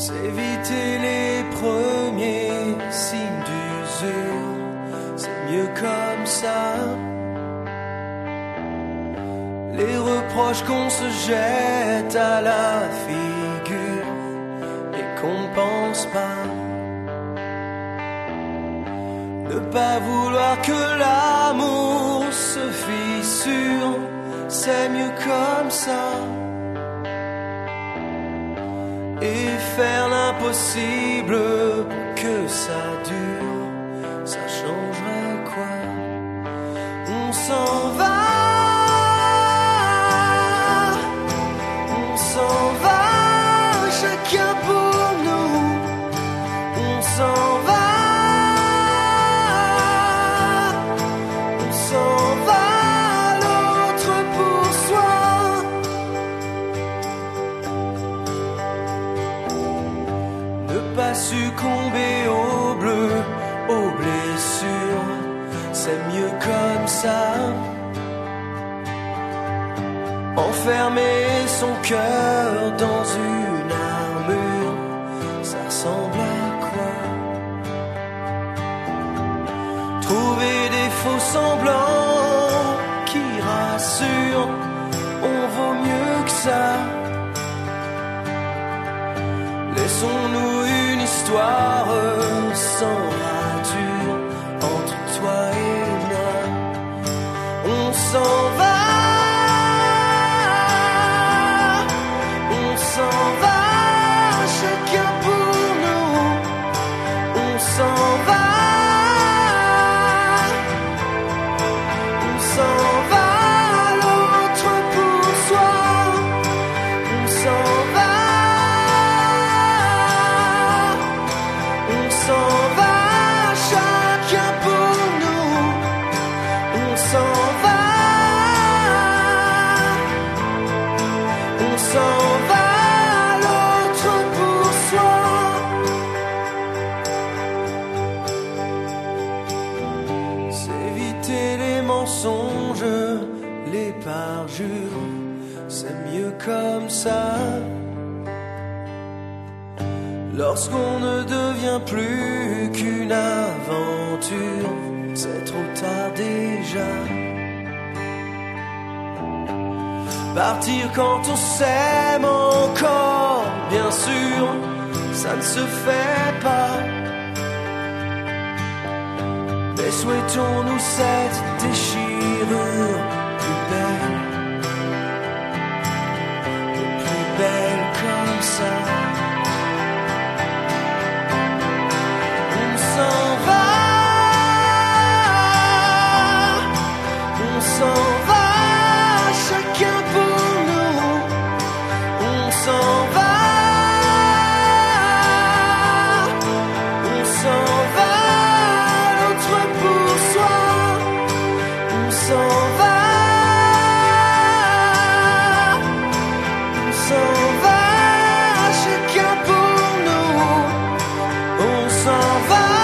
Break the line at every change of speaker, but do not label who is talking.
S'éviter les premiers signes d'usure, c'est mieux comme ça. Les reproches qu'on se jette à la figure et qu'on pense pas. Ne pas vouloir que l'amour se fissure, c'est mieux comme ça. Et faire l'impossible que ça dure, Pas succomber au bleu, aux blessures, c'est mieux comme ça. Enfermer son cœur dans une armure, ça ressemble à quoi? Trouver des faux semblants qui rassurent, on vaut mieux que ça. Laissons-nous une histoire sans rature entre toi et moi. On s'en va. Mensonges, les parjures, c'est mieux comme ça. Lorsqu'on ne devient plus qu'une aventure, c'est trop tard déjà. Partir quand on s'aime encore, bien sûr, ça ne se fait pas. Mais souhaitons-nous cette déchirure plus belle over.